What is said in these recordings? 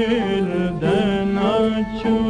sahilden açıp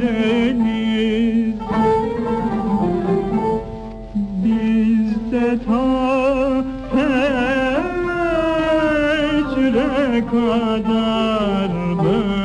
deniz. Bizde ta fecre kadar böyle